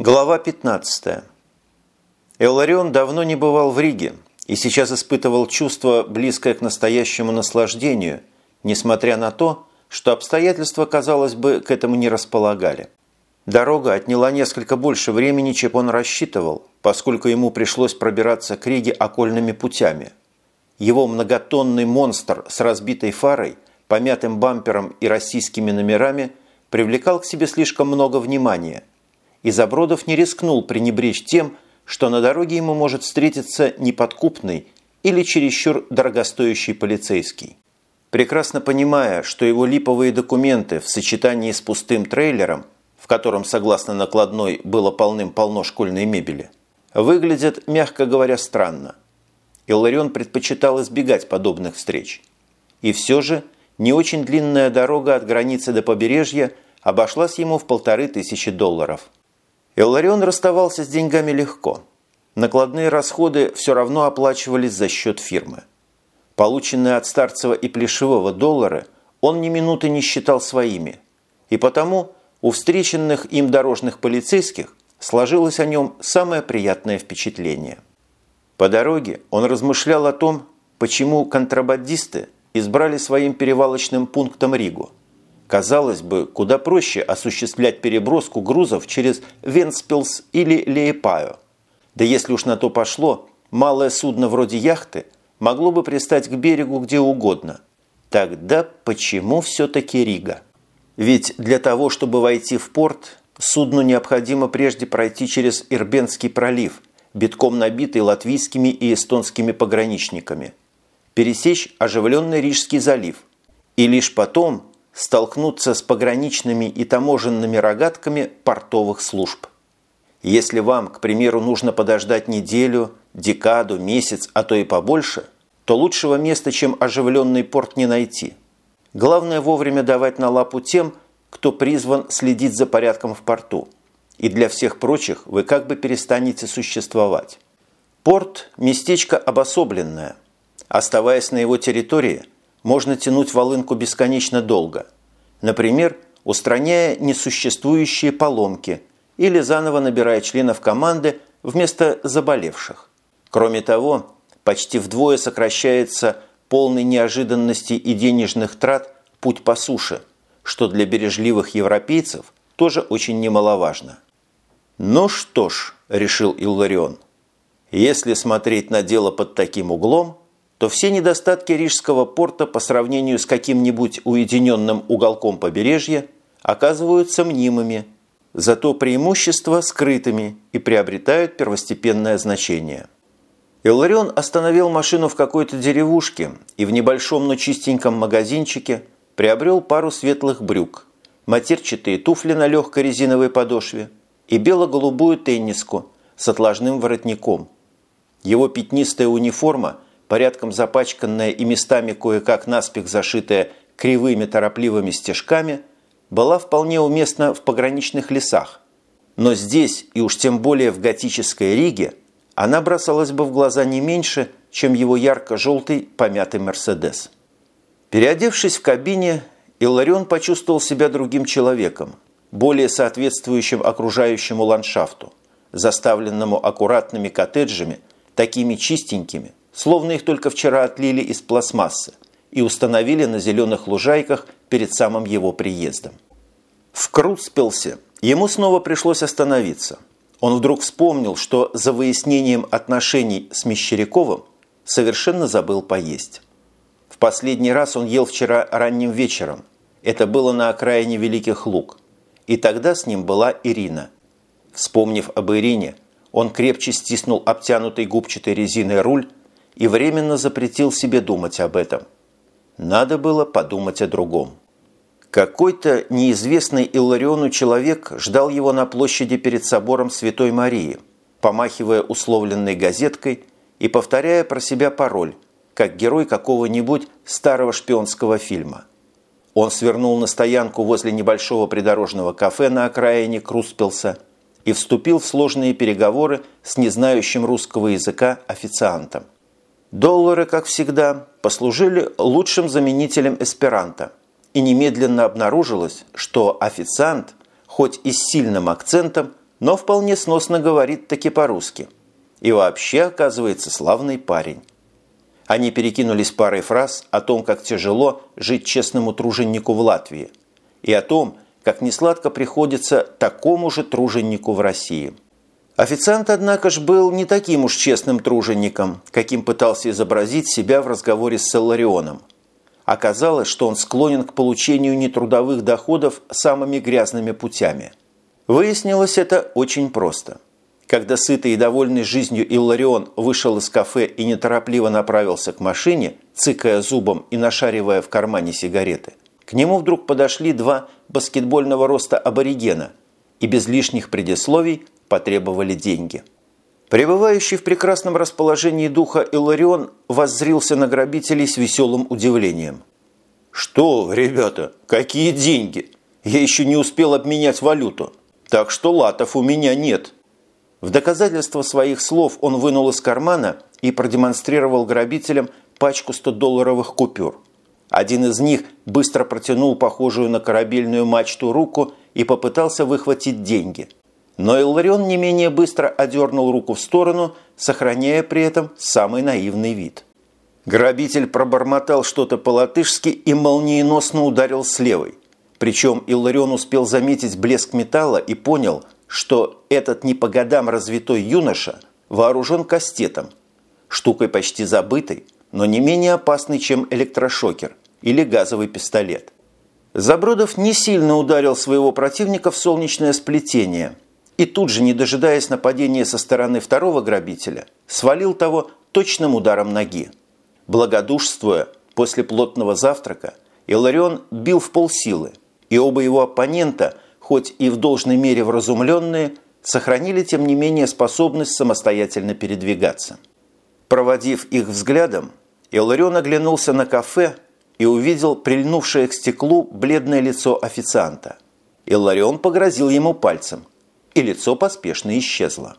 Глава 15. Элларион давно не бывал в Риге и сейчас испытывал чувство, близкое к настоящему наслаждению, несмотря на то, что обстоятельства, казалось бы, к этому не располагали. Дорога отняла несколько больше времени, чем он рассчитывал, поскольку ему пришлось пробираться к Риге окольными путями. Его многотонный монстр с разбитой фарой, помятым бампером и российскими номерами привлекал к себе слишком много внимания – и Забродов не рискнул пренебречь тем, что на дороге ему может встретиться неподкупный или чересчур дорогостоящий полицейский. Прекрасно понимая, что его липовые документы в сочетании с пустым трейлером, в котором, согласно накладной, было полным-полно школьной мебели, выглядят, мягко говоря, странно. Илларион предпочитал избегать подобных встреч. И все же не очень длинная дорога от границы до побережья обошлась ему в полторы тысячи долларов – Илларион расставался с деньгами легко. Накладные расходы все равно оплачивались за счет фирмы. Полученные от Старцева и Плешивого доллары он ни минуты не считал своими. И потому у встреченных им дорожных полицейских сложилось о нем самое приятное впечатление. По дороге он размышлял о том, почему контрабандисты избрали своим перевалочным пунктом Ригу – Казалось бы, куда проще осуществлять переброску грузов через Венспилс или Леепаю. Да если уж на то пошло, малое судно вроде яхты могло бы пристать к берегу где угодно. Тогда почему все-таки Рига? Ведь для того, чтобы войти в порт, судну необходимо прежде пройти через Ирбенский пролив, битком набитый латвийскими и эстонскими пограничниками, пересечь оживленный Рижский залив и лишь потом столкнуться с пограничными и таможенными рогатками портовых служб. Если вам, к примеру, нужно подождать неделю, декаду, месяц, а то и побольше, то лучшего места, чем оживленный порт, не найти. Главное вовремя давать на лапу тем, кто призван следить за порядком в порту. И для всех прочих вы как бы перестанете существовать. Порт – местечко обособленное. Оставаясь на его территории – можно тянуть волынку бесконечно долго. Например, устраняя несуществующие поломки или заново набирая членов команды вместо заболевших. Кроме того, почти вдвое сокращается полный неожиданности и денежных трат путь по суше, что для бережливых европейцев тоже очень немаловажно. «Ну что ж», – решил Илларион, – «если смотреть на дело под таким углом – то все недостатки Рижского порта по сравнению с каким-нибудь уединенным уголком побережья оказываются мнимыми, зато преимущества скрытыми и приобретают первостепенное значение. Илларион остановил машину в какой-то деревушке и в небольшом, но чистеньком магазинчике приобрел пару светлых брюк, матерчатые туфли на легкой резиновой подошве и бело-голубую тенниску с отложным воротником. Его пятнистая униформа порядком запачканная и местами кое-как наспех зашитая кривыми торопливыми стежками, была вполне уместна в пограничных лесах. Но здесь, и уж тем более в готической Риге, она бросалась бы в глаза не меньше, чем его ярко-желтый помятый «Мерседес». Переодевшись в кабине, Илларион почувствовал себя другим человеком, более соответствующим окружающему ландшафту, заставленному аккуратными коттеджами, такими чистенькими – словно их только вчера отлили из пластмассы и установили на зеленых лужайках перед самым его приездом. В Крутспелсе ему снова пришлось остановиться. Он вдруг вспомнил, что за выяснением отношений с Мещеряковым совершенно забыл поесть. В последний раз он ел вчера ранним вечером. Это было на окраине Великих Луг. И тогда с ним была Ирина. Вспомнив об Ирине, он крепче стиснул обтянутый губчатой резиной руль и временно запретил себе думать об этом. Надо было подумать о другом. Какой-то неизвестный Иллариону человек ждал его на площади перед собором Святой Марии, помахивая условленной газеткой и повторяя про себя пароль, как герой какого-нибудь старого шпионского фильма. Он свернул на стоянку возле небольшого придорожного кафе на окраине Круспелса и вступил в сложные переговоры с незнающим русского языка официантом. Доллары, как всегда, послужили лучшим заменителем эсперанто, и немедленно обнаружилось, что официант, хоть и с сильным акцентом, но вполне сносно говорит таки по-русски. И вообще, оказывается, славный парень. Они перекинулись парой фраз о том, как тяжело жить честному труженику в Латвии, и о том, как несладко приходится такому же труженику в России. Официант, однако ж, был не таким уж честным тружеником, каким пытался изобразить себя в разговоре с Селларионом. Оказалось, что он склонен к получению нетрудовых доходов самыми грязными путями. Выяснилось это очень просто. Когда сытый и довольный жизнью Илларион вышел из кафе и неторопливо направился к машине, цыкая зубом и нашаривая в кармане сигареты, к нему вдруг подошли два баскетбольного роста аборигена и без лишних предисловий потребовали деньги. Пребывающий в прекрасном расположении духа Илларион воззрился на грабителей с веселым удивлением. «Что, ребята, какие деньги? Я еще не успел обменять валюту, так что латов у меня нет». В доказательство своих слов он вынул из кармана и продемонстрировал грабителям пачку 100-долларовых купюр. Один из них быстро протянул похожую на корабельную мачту руку и попытался выхватить деньги. Но Илларион не менее быстро одернул руку в сторону, сохраняя при этом самый наивный вид. Грабитель пробормотал что-то по-латышски и молниеносно ударил с левой. Причем Илларион успел заметить блеск металла и понял, что этот не по годам развитой юноша вооружен кастетом, штукой почти забытой, но не менее опасной, чем электрошокер или газовый пистолет. Забродов не сильно ударил своего противника в солнечное сплетение и тут же, не дожидаясь нападения со стороны второго грабителя, свалил того точным ударом ноги. Благодушствуя после плотного завтрака, Иларион бил в полсилы, и оба его оппонента – хоть и в должной мере вразумленные, сохранили тем не менее способность самостоятельно передвигаться. Проводив их взглядом, Иларион оглянулся на кафе и увидел прильнувшее к стеклу бледное лицо официанта. Иларион погрозил ему пальцем, и лицо поспешно исчезло.